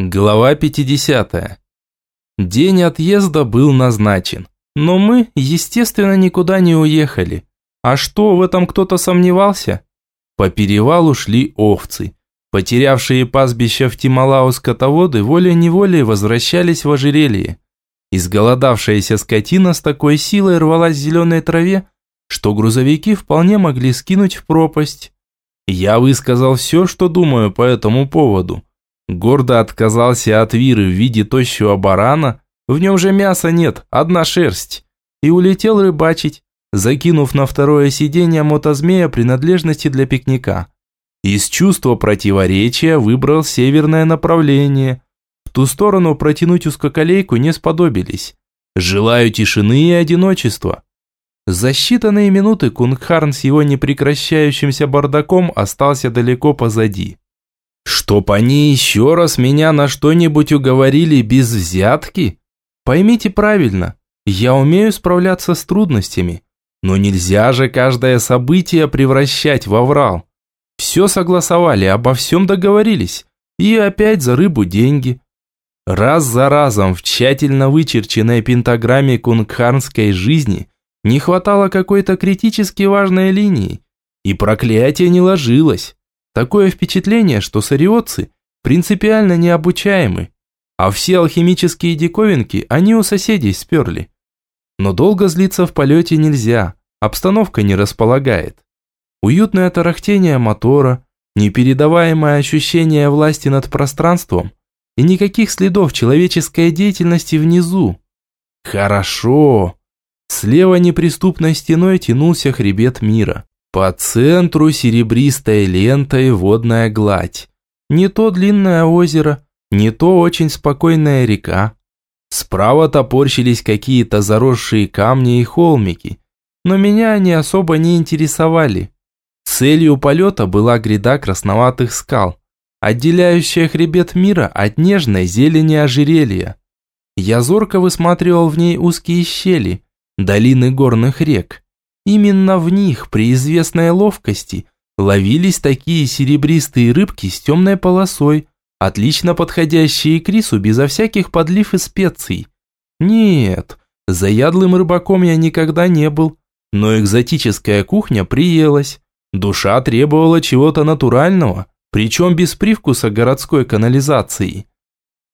Глава 50. День отъезда был назначен. Но мы, естественно, никуда не уехали. А что, в этом кто-то сомневался? По перевалу шли овцы. Потерявшие пастбища в Тималау скотоводы волей-неволей возвращались в ожерелье. Изголодавшаяся скотина с такой силой рвалась в зеленой траве, что грузовики вполне могли скинуть в пропасть. Я высказал все, что думаю по этому поводу – Гордо отказался от виры в виде тощего барана, в нем же мяса нет, одна шерсть, и улетел рыбачить, закинув на второе сиденье мотозмея принадлежности для пикника. Из чувства противоречия выбрал северное направление. В ту сторону протянуть узкоколейку не сподобились. Желаю тишины и одиночества. За считанные минуты Кунгхарн с его непрекращающимся бардаком остался далеко позади. Чтоб они еще раз меня на что-нибудь уговорили без взятки? Поймите правильно, я умею справляться с трудностями, но нельзя же каждое событие превращать в аврал. Все согласовали, обо всем договорились, и опять за рыбу деньги. Раз за разом в тщательно вычерченной пентаграмме кунгхарнской жизни не хватало какой-то критически важной линии, и проклятие не ложилось. Такое впечатление, что сариотцы принципиально необучаемы, а все алхимические диковинки они у соседей сперли. Но долго злиться в полете нельзя, обстановка не располагает. Уютное тарахтение мотора, непередаваемое ощущение власти над пространством и никаких следов человеческой деятельности внизу. Хорошо. Слева неприступной стеной тянулся хребет мира. По центру серебристой лентой водная гладь. Не то длинное озеро, не то очень спокойная река. Справа топорщились какие-то заросшие камни и холмики, но меня они особо не интересовали. Целью полета была гряда красноватых скал, отделяющая хребет мира от нежной зелени ожерелья. Я зорко высматривал в ней узкие щели, долины горных рек. Именно в них при известной ловкости ловились такие серебристые рыбки с темной полосой, отлично подходящие к рису безо всяких подлив и специй. Нет, заядлым рыбаком я никогда не был, но экзотическая кухня приелась. Душа требовала чего-то натурального, причем без привкуса городской канализации.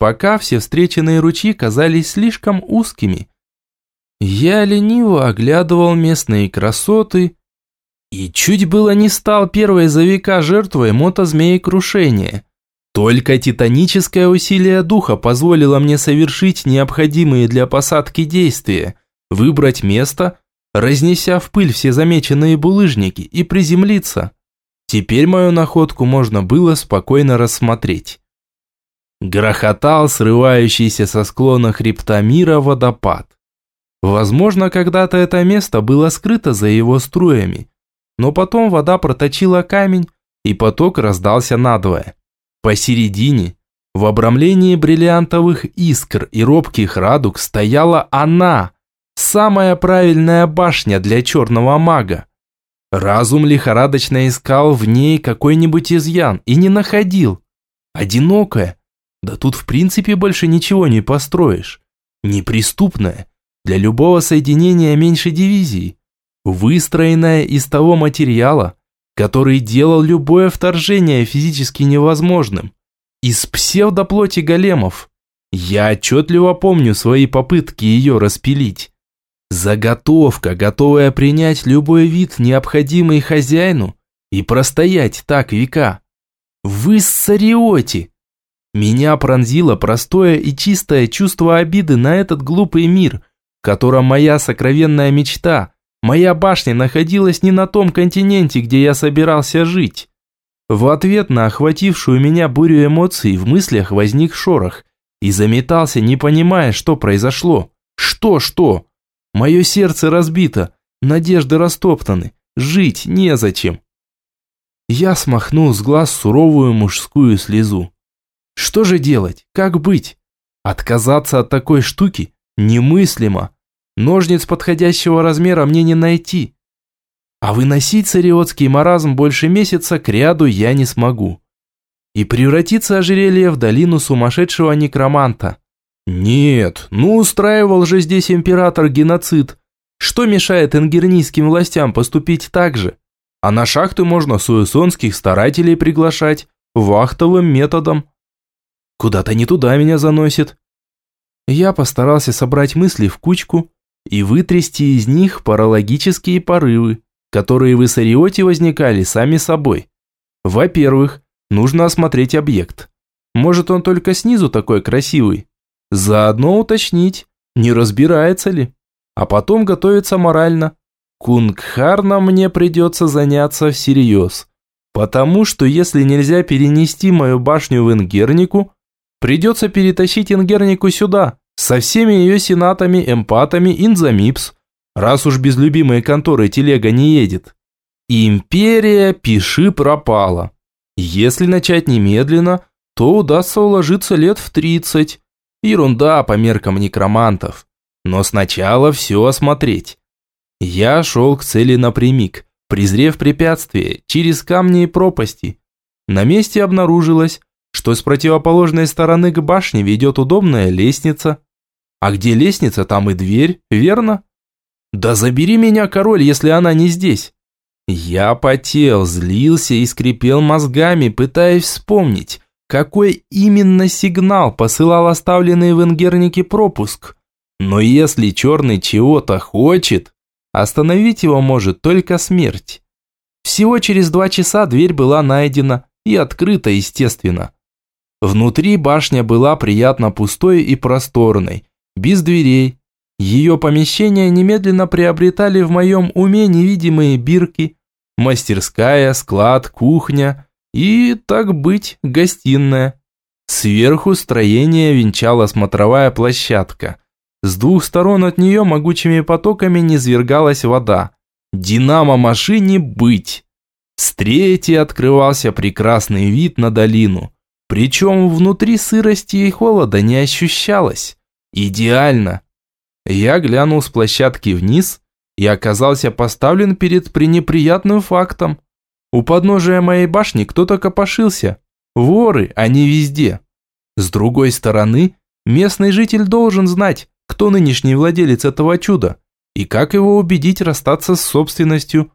Пока все встреченные ручьи казались слишком узкими, я лениво оглядывал местные красоты и чуть было не стал первой за века жертвой мотозмеи крушения. Только титаническое усилие духа позволило мне совершить необходимые для посадки действия, выбрать место, разнеся в пыль все замеченные булыжники и приземлиться. Теперь мою находку можно было спокойно рассмотреть. Грохотал срывающийся со склона хребта мира водопад. Возможно, когда-то это место было скрыто за его струями, но потом вода проточила камень, и поток раздался надвое. Посередине, в обрамлении бриллиантовых искр и робких радуг, стояла она, самая правильная башня для черного мага. Разум лихорадочно искал в ней какой-нибудь изъян и не находил. Одинокая, да тут в принципе больше ничего не построишь. Неприступная, для любого соединения меньше дивизии, выстроенная из того материала, который делал любое вторжение физически невозможным, из псевдоплоти големов. Я отчетливо помню свои попытки ее распилить. Заготовка, готовая принять любой вид, необходимый хозяину, и простоять так века. Вы сариоти! Меня пронзило простое и чистое чувство обиды на этот глупый мир – котором моя сокровенная мечта, моя башня находилась не на том континенте, где я собирался жить. В ответ на охватившую меня бурю эмоций в мыслях возник шорох и заметался, не понимая, что произошло. Что, что? Мое сердце разбито, надежды растоптаны, жить незачем. Я смахнул с глаз суровую мужскую слезу. Что же делать? Как быть? Отказаться от такой штуки немыслимо. Ножниц подходящего размера мне не найти. А выносить цариотский маразм больше месяца к ряду я не смогу. и превратится ожерелье в долину сумасшедшего некроманта. Нет, ну устраивал же здесь император геноцид. Что мешает ингернийским властям поступить так же? А на шахты можно суэсонских старателей приглашать, вахтовым методом. Куда-то не туда меня заносит. Я постарался собрать мысли в кучку и вытрясти из них паралогические порывы, которые в Иссариоте возникали сами собой. Во-первых, нужно осмотреть объект. Может, он только снизу такой красивый? Заодно уточнить, не разбирается ли. А потом готовиться морально. Кунгхарном мне придется заняться всерьез. Потому что если нельзя перенести мою башню в Ингернику, придется перетащить Ингернику сюда, со всеми ее сенатами, эмпатами, инзамипс, раз уж без любимой конторы телега не едет. Империя, пиши, пропала. Если начать немедленно, то удастся уложиться лет в 30. Ерунда по меркам некромантов. Но сначала все осмотреть. Я шел к цели напрямик, презрев препятствия через камни и пропасти. На месте обнаружилось, что с противоположной стороны к башне ведет удобная лестница. А где лестница, там и дверь, верно? Да забери меня, король, если она не здесь. Я потел, злился и скрипел мозгами, пытаясь вспомнить, какой именно сигнал посылал оставленный в Ингернике пропуск. Но если черный чего-то хочет, остановить его может только смерть. Всего через два часа дверь была найдена и открыта, естественно. Внутри башня была приятно пустой и просторной, без дверей. Ее помещения немедленно приобретали в моем уме невидимые бирки, мастерская, склад, кухня и, так быть, гостиная. Сверху строение венчала смотровая площадка. С двух сторон от нее могучими потоками низвергалась вода. Динамо машине быть. С третьей открывался прекрасный вид на долину. Причем внутри сырости и холода не ощущалось. Идеально. Я глянул с площадки вниз и оказался поставлен перед пренеприятным фактом. У подножия моей башни кто-то копошился. Воры, они везде. С другой стороны, местный житель должен знать, кто нынешний владелец этого чуда и как его убедить расстаться с собственностью.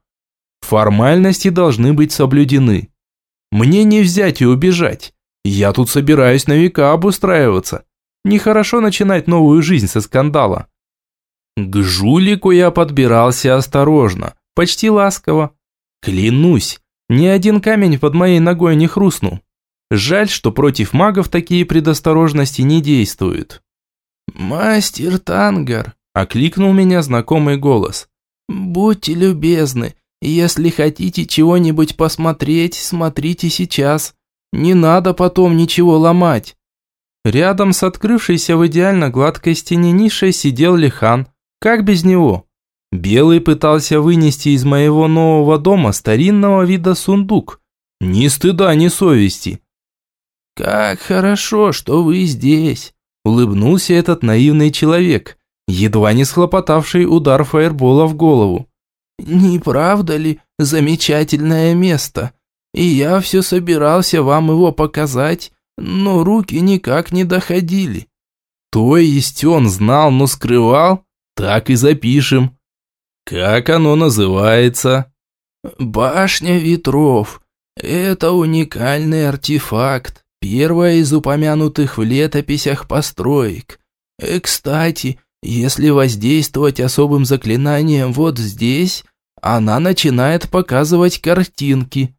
Формальности должны быть соблюдены. Мне не взять и убежать. Я тут собираюсь на века обустраиваться. Нехорошо начинать новую жизнь со скандала. К жулику я подбирался осторожно, почти ласково. Клянусь, ни один камень под моей ногой не хрустнул. Жаль, что против магов такие предосторожности не действуют. «Мастер Тангар», – окликнул меня знакомый голос. «Будьте любезны, если хотите чего-нибудь посмотреть, смотрите сейчас. Не надо потом ничего ломать». Рядом с открывшейся в идеально гладкой стене нишей сидел Лихан. Как без него? Белый пытался вынести из моего нового дома старинного вида сундук. Ни стыда, ни совести. «Как хорошо, что вы здесь», – улыбнулся этот наивный человек, едва не схлопотавший удар фаербола в голову. «Не правда ли замечательное место? И я все собирался вам его показать, но руки никак не доходили». «То есть он знал, но скрывал? Так и запишем». «Как оно называется?» «Башня ветров. Это уникальный артефакт, первая из упомянутых в летописях построек. И, кстати, если воздействовать особым заклинанием вот здесь, она начинает показывать картинки».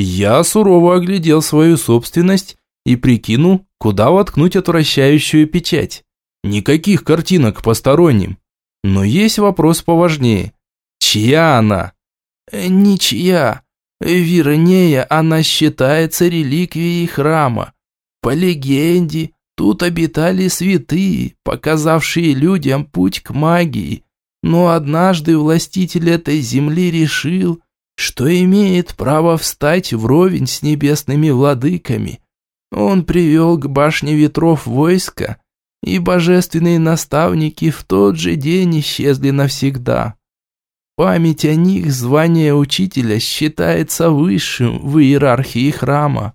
Я сурово оглядел свою собственность и прикинул, куда воткнуть отвращающую печать. Никаких картинок посторонним. Но есть вопрос поважнее. Чья она? Э, ничья. Вернее, она считается реликвией храма. По легенде, тут обитали святые, показавшие людям путь к магии. Но однажды властитель этой земли решил, что имеет право встать вровень с небесными владыками – он привел к башне ветров войска, и божественные наставники в тот же день исчезли навсегда. Память о них звание учителя считается высшим в иерархии храма.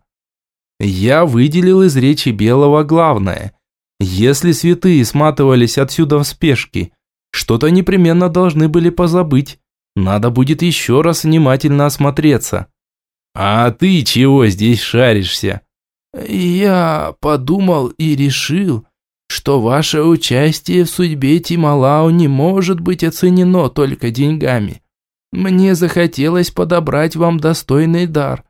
Я выделил из речи Белого главное. Если святые сматывались отсюда в спешке, что-то непременно должны были позабыть. Надо будет еще раз внимательно осмотреться. «А ты чего здесь шаришься?» «Я подумал и решил, что ваше участие в судьбе Тималау не может быть оценено только деньгами. Мне захотелось подобрать вам достойный дар.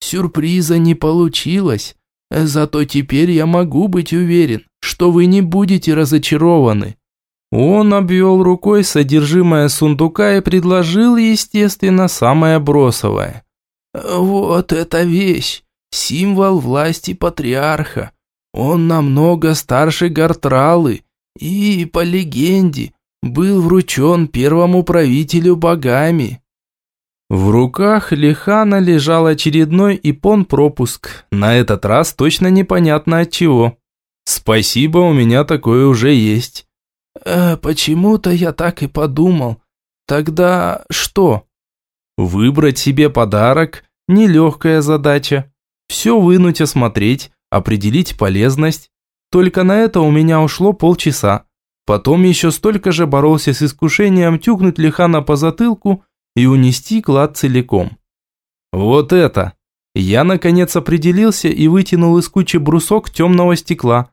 Сюрприза не получилось, зато теперь я могу быть уверен, что вы не будете разочарованы». Он обвел рукой содержимое сундука и предложил, естественно, самое бросовое. «Вот эта вещь, символ власти патриарха. Он намного старше Гартралы и, по легенде, был вручен первому правителю богами». В руках Лихана лежал очередной ипон-пропуск, на этот раз точно непонятно от чего. «Спасибо, у меня такое уже есть». «Э, «Почему-то я так и подумал. Тогда что?» «Выбрать себе подарок – нелегкая задача. Все вынуть, осмотреть, определить полезность. Только на это у меня ушло полчаса. Потом еще столько же боролся с искушением тюкнуть Лихана по затылку и унести клад целиком. Вот это! Я наконец определился и вытянул из кучи брусок темного стекла.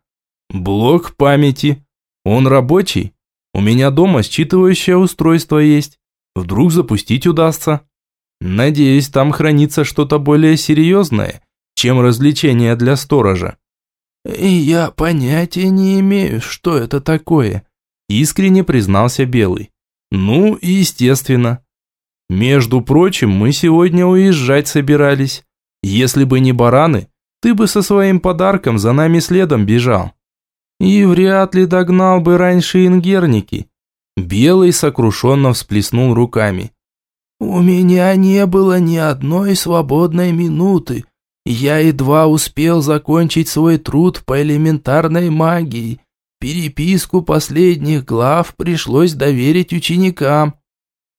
Блок памяти. Он рабочий. У меня дома считывающее устройство есть. Вдруг запустить удастся. Надеюсь, там хранится что-то более серьезное, чем развлечение для сторожа. И я понятия не имею, что это такое, искренне признался Белый. Ну, естественно. Между прочим, мы сегодня уезжать собирались. Если бы не бараны, ты бы со своим подарком за нами следом бежал. И вряд ли догнал бы раньше ингерники. Белый сокрушенно всплеснул руками. «У меня не было ни одной свободной минуты. Я едва успел закончить свой труд по элементарной магии. Переписку последних глав пришлось доверить ученикам».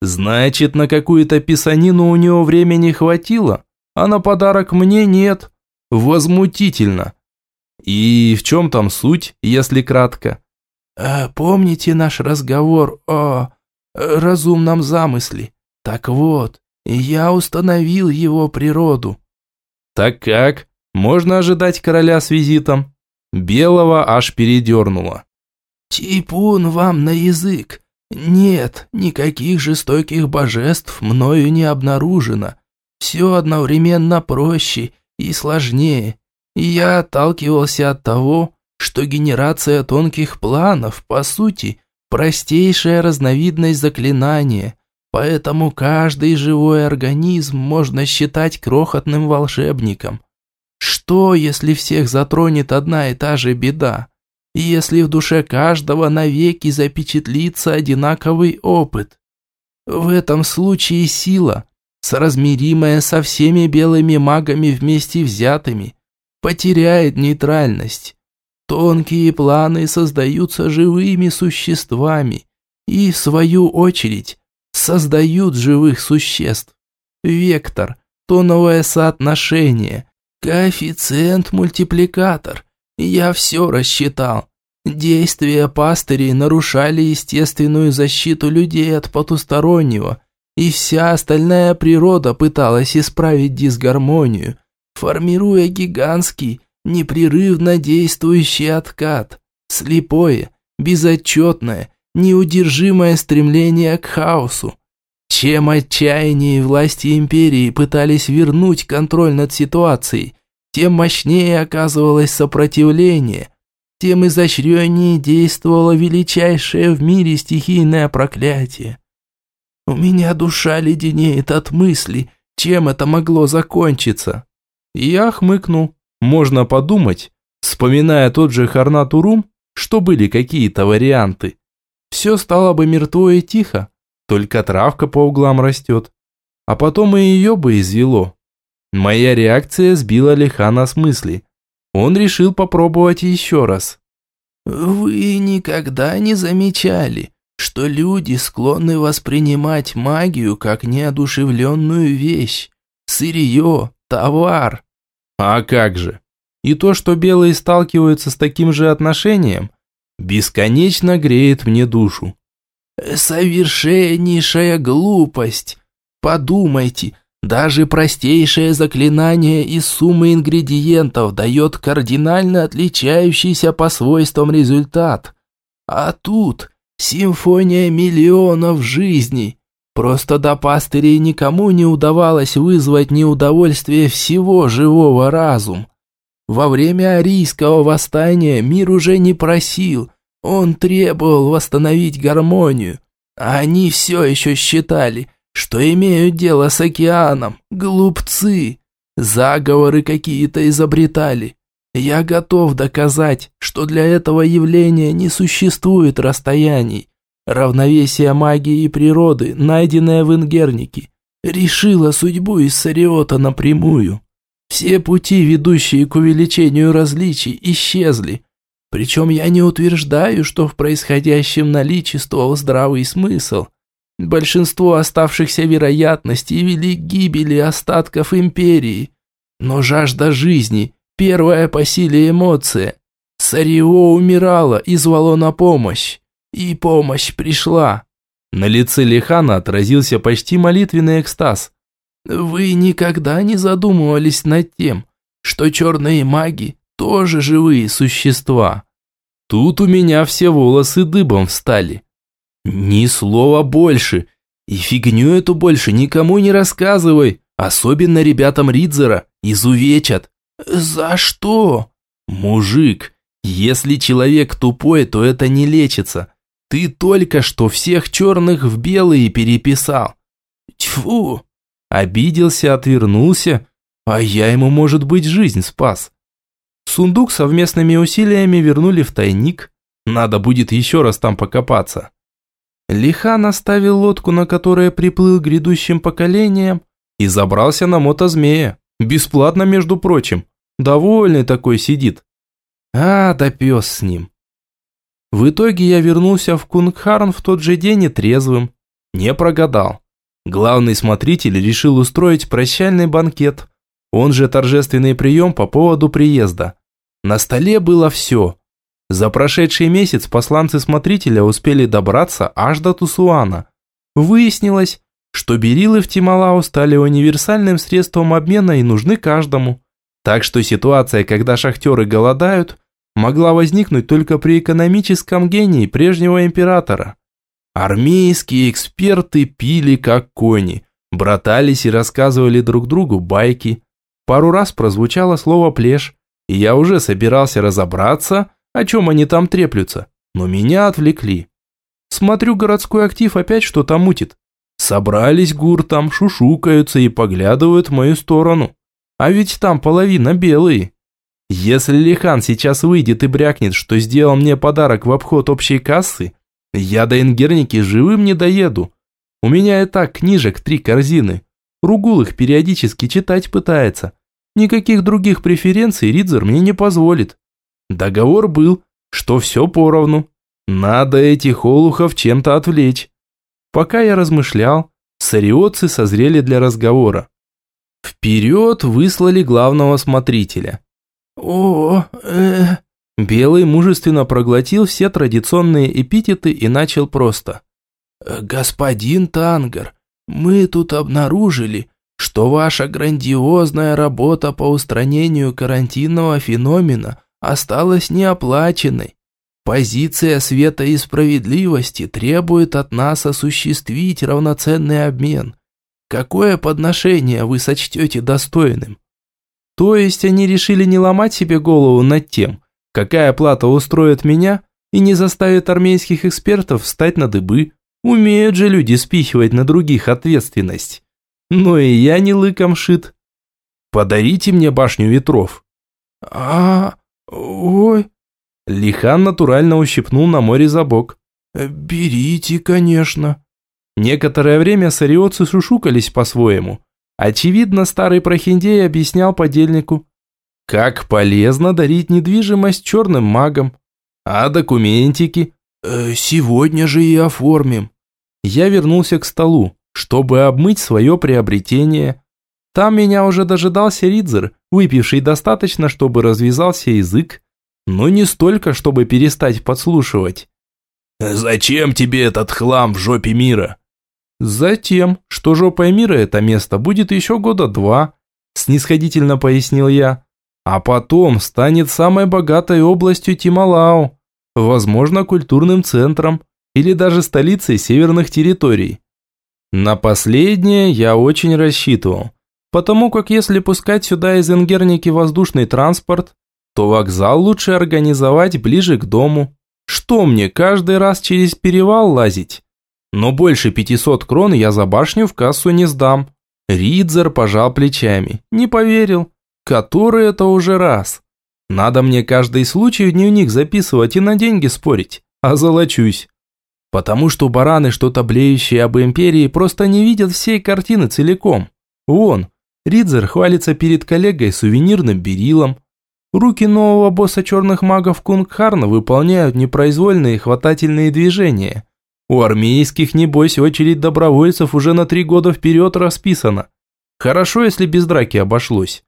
«Значит, на какую-то писанину у него времени хватило, а на подарок мне нет. Возмутительно. И в чем там суть, если кратко? А, помните наш разговор о разумном замысле? Так вот, я установил его природу. Так как? Можно ожидать короля с визитом? Белого аж передернуло. Типун вам на язык. Нет, никаких жестоких божеств мною не обнаружено. Все одновременно проще и сложнее. Я отталкивался от того, что генерация тонких планов, по сути, простейшая разновидность заклинания, поэтому каждый живой организм можно считать крохотным волшебником. Что, если всех затронет одна и та же беда? Если в душе каждого навеки запечатлится одинаковый опыт? В этом случае сила, соразмеримая со всеми белыми магами вместе взятыми – потеряет нейтральность. Тонкие планы создаются живыми существами и, в свою очередь, создают живых существ. Вектор, тоновое соотношение, коэффициент-мультипликатор. Я все рассчитал. Действия пастырей нарушали естественную защиту людей от потустороннего, и вся остальная природа пыталась исправить дисгармонию – формируя гигантский, непрерывно действующий откат, слепое, безотчетное, неудержимое стремление к хаосу. Чем отчаяннее власти империи пытались вернуть контроль над ситуацией, тем мощнее оказывалось сопротивление, тем изощреннее действовало величайшее в мире стихийное проклятие. У меня душа леденеет от мысли, чем это могло закончиться. Я хмыкнул. Можно подумать, вспоминая тот же Харнатурум, что были какие-то варианты. Все стало бы мертво и тихо, только травка по углам растет. А потом и ее бы извело. Моя реакция сбила Лихана с мысли. Он решил попробовать еще раз. «Вы никогда не замечали, что люди склонны воспринимать магию как неодушевленную вещь, сырье, товар. А как же? И то, что белые сталкиваются с таким же отношением, бесконечно греет мне душу. «Совершеннейшая глупость! Подумайте, даже простейшее заклинание из суммы ингредиентов дает кардинально отличающийся по свойствам результат. А тут симфония миллионов жизней. Просто до пастырей никому не удавалось вызвать неудовольствие всего живого разум. Во время арийского восстания мир уже не просил, он требовал восстановить гармонию. Они все еще считали, что имеют дело с океаном, глупцы. Заговоры какие-то изобретали. Я готов доказать, что для этого явления не существует расстояний. Равновесие магии и природы, найденное в Ингернике, решило судьбу Иссариота напрямую. Все пути, ведущие к увеличению различий, исчезли. Причем я не утверждаю, что в происходящем наличествовал здравый смысл. Большинство оставшихся вероятностей вели к гибели остатков империи. Но жажда жизни, первая по силе эмоция. Сарио умирала и звало на помощь. И помощь пришла. На лице Лихана отразился почти молитвенный экстаз. Вы никогда не задумывались над тем, что черные маги тоже живые существа? Тут у меня все волосы дыбом встали. Ни слова больше. И фигню эту больше никому не рассказывай, особенно ребятам Ридзера, изувечат. За что? Мужик, если человек тупой, то это не лечится. Ты только что всех черных в белые переписал. Тьфу! Обиделся, отвернулся, а я ему, может быть, жизнь спас. Сундук совместными усилиями вернули в тайник. Надо будет еще раз там покопаться. Лихан оставил лодку, на которой приплыл грядущим поколением, и забрался на мотозмея. Бесплатно, между прочим. Довольный такой сидит. А, да пес с ним. В итоге я вернулся в Кунгхарн в тот же день и трезвым. Не прогадал. Главный смотритель решил устроить прощальный банкет, он же торжественный прием по поводу приезда. На столе было все. За прошедший месяц посланцы смотрителя успели добраться аж до Тусуана. Выяснилось, что берилы в Тималау стали универсальным средством обмена и нужны каждому. Так что ситуация, когда шахтеры голодают, могла возникнуть только при экономическом гении прежнего императора. Армейские эксперты пили как кони, братались и рассказывали друг другу байки. Пару раз прозвучало слово «плешь», и я уже собирался разобраться, о чем они там треплются, но меня отвлекли. Смотрю, городской актив опять что-то мутит. Собрались гуртом, шушукаются и поглядывают в мою сторону. А ведь там половина белые. Если Лихан сейчас выйдет и брякнет, что сделал мне подарок в обход общей кассы, я до Ингерники живым не доеду. У меня и так книжек три корзины. Ругул их периодически читать пытается. Никаких других преференций Ридзер мне не позволит. Договор был, что все поровну. Надо этих олухов чем-то отвлечь. Пока я размышлял, сариотцы созрели для разговора. Вперед выслали главного смотрителя. О, э, Белый мужественно проглотил все традиционные эпитеты и начал просто. «Господин Тангар, мы тут обнаружили, что ваша грандиозная работа по устранению карантинного феномена осталась неоплаченной. Позиция света и справедливости требует от нас осуществить равноценный обмен. Какое подношение вы сочтете достойным? То есть они решили не ломать себе голову над тем, Какая плата устроит меня и не заставит армейских экспертов встать на дыбы? Умеют же люди спихивать на других ответственность. Но и я не лыком шит. Подарите мне башню ветров. А, ой. Лихан натурально ущипнул на море за бок. Берите, конечно. Некоторое время сариотцы шушукались по-своему. Очевидно, старый прохиндей объяснял подельнику, как полезно дарить недвижимость черным магам. А документики? Э, сегодня же и оформим. Я вернулся к столу, чтобы обмыть свое приобретение. Там меня уже дожидался Ридзер, выпивший достаточно, чтобы развязался язык, но не столько, чтобы перестать подслушивать. «Зачем тебе этот хлам в жопе мира?» «Затем, что жопой мира это место будет еще года два», снисходительно пояснил я. «А потом станет самой богатой областью Тималау, возможно, культурным центром или даже столицей северных территорий. На последнее я очень рассчитывал, потому как если пускать сюда из Ингерники воздушный транспорт, то вокзал лучше организовать ближе к дому. Что мне каждый раз через перевал лазить? Но больше 500 крон я за башню в кассу не сдам. Ридзер пожал плечами. Не поверил. Который это уже раз. Надо мне каждый случай в дневник записывать и на деньги спорить. А золочусь. Потому что бараны, что-то блеющие об империи, просто не видят всей картины целиком. Вон, Ридзер хвалится перед коллегой сувенирным берилом. Руки нового босса черных магов Кунгхарна выполняют непроизвольные хватательные движения – у армейских, небось, очередь добровольцев уже на три года вперед расписана. Хорошо, если без драки обошлось.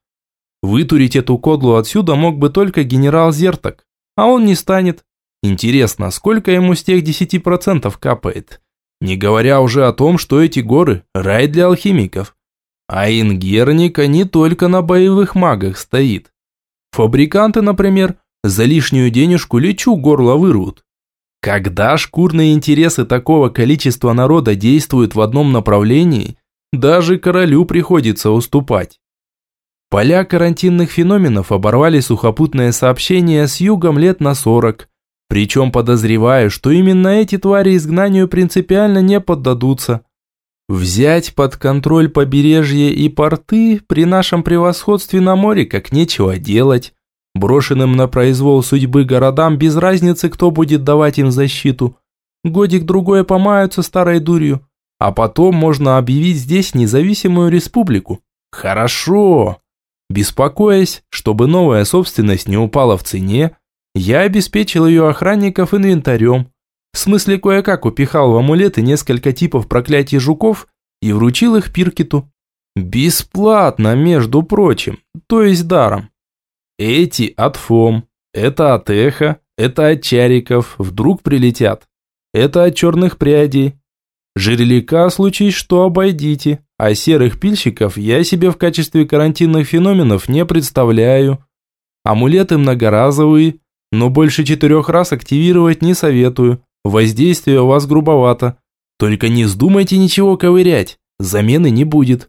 Вытурить эту кодлу отсюда мог бы только генерал Зерток, а он не станет. Интересно, сколько ему с тех 10% капает? Не говоря уже о том, что эти горы – рай для алхимиков. А Ингерника не только на боевых магах стоит. Фабриканты, например, за лишнюю денежку лечу горло вырвут. Когда шкурные интересы такого количества народа действуют в одном направлении, даже королю приходится уступать. Поля карантинных феноменов оборвали сухопутное сообщение с югом лет на 40, причем подозреваю, что именно эти твари изгнанию принципиально не поддадутся. Взять под контроль побережье и порты при нашем превосходстве на море как нечего делать. Брошенным на произвол судьбы городам без разницы, кто будет давать им защиту. Годик-другой помаются старой дурью, а потом можно объявить здесь независимую республику. Хорошо. Беспокоясь, чтобы новая собственность не упала в цене, я обеспечил ее охранников инвентарем. В смысле кое-как упихал в амулеты несколько типов проклятий жуков и вручил их Пиркету. Бесплатно, между прочим, то есть даром. Эти от ФОМ, это от Эхо, это от Чариков, вдруг прилетят. Это от черных прядей. Жирелика, случись что, обойдите, а серых пильщиков я себе в качестве карантинных феноменов не представляю. Амулеты многоразовые, но больше четырех раз активировать не советую. Воздействие у вас грубовато. Только не вздумайте ничего ковырять, замены не будет.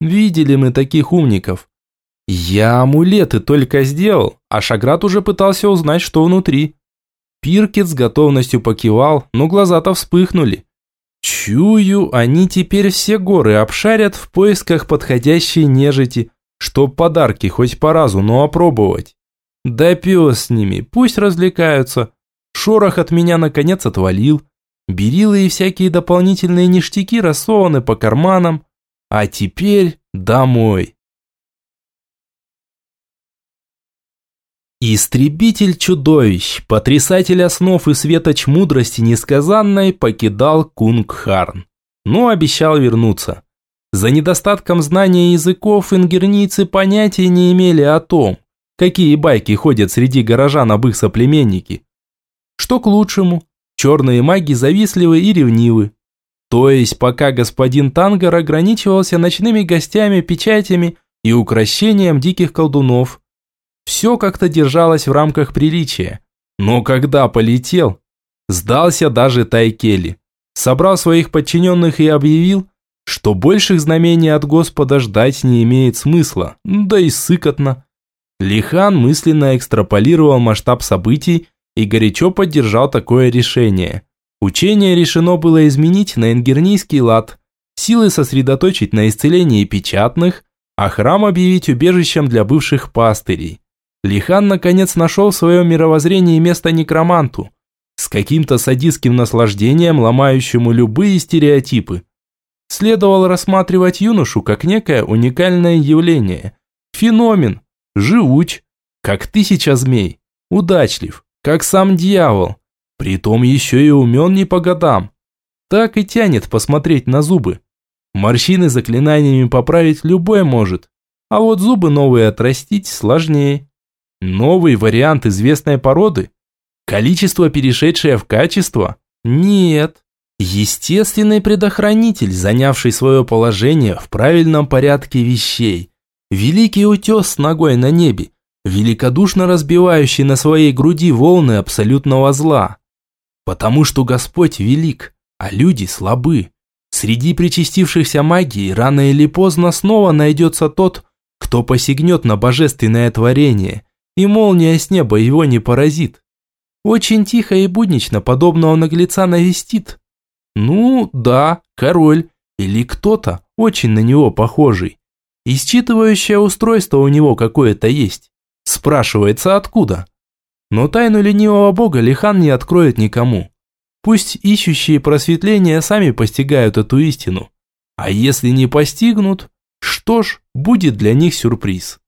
Видели мы таких умников. Я амулеты только сделал, а Шаград уже пытался узнать, что внутри. Пиркет с готовностью покивал, но глаза-то вспыхнули. Чую, они теперь все горы обшарят в поисках подходящей нежити, чтоб подарки хоть по разу, но опробовать. Да пес с ними, пусть развлекаются. Шорох от меня наконец отвалил. Берилы и всякие дополнительные ништяки рассованы по карманам. А теперь домой. Истребитель чудовищ, потрясатель основ и светоч мудрости несказанной покидал Кунгхарн, но обещал вернуться. За недостатком знания языков ингернийцы понятия не имели о том, какие байки ходят среди горожан об их соплеменнике. Что к лучшему, черные маги завистливы и ревнивы. То есть пока господин Тангар ограничивался ночными гостями, печатями и укращением диких колдунов – все как-то держалось в рамках приличия. Но когда полетел, сдался даже Тайкели. Собрал своих подчиненных и объявил, что больших знамений от Господа ждать не имеет смысла, да и сыкотно. Лихан мысленно экстраполировал масштаб событий и горячо поддержал такое решение. Учение решено было изменить на энгернийский лад, силы сосредоточить на исцелении печатных, а храм объявить убежищем для бывших пастырей. Лихан наконец нашел в своем мировоззрении место некроманту, с каким-то садистским наслаждением, ломающему любые стереотипы. Следовало рассматривать юношу как некое уникальное явление, феномен, живуч, как тысяча змей, удачлив, как сам дьявол, притом еще и умен не по годам. Так и тянет посмотреть на зубы. Морщины заклинаниями поправить любой может, а вот зубы новые отрастить сложнее. Новый вариант известной породы? Количество, перешедшее в качество? Нет. Естественный предохранитель, занявший свое положение в правильном порядке вещей. Великий утес с ногой на небе, великодушно разбивающий на своей груди волны абсолютного зла. Потому что Господь велик, а люди слабы. Среди причастившихся магии рано или поздно снова найдется тот, кто посягнет на божественное творение, и молния с неба его не поразит. Очень тихо и буднично подобного наглеца навестит. Ну, да, король, или кто-то, очень на него похожий. И устройство у него какое-то есть. Спрашивается, откуда? Но тайну ленивого бога Лихан не откроет никому. Пусть ищущие просветления сами постигают эту истину. А если не постигнут, что ж, будет для них сюрприз.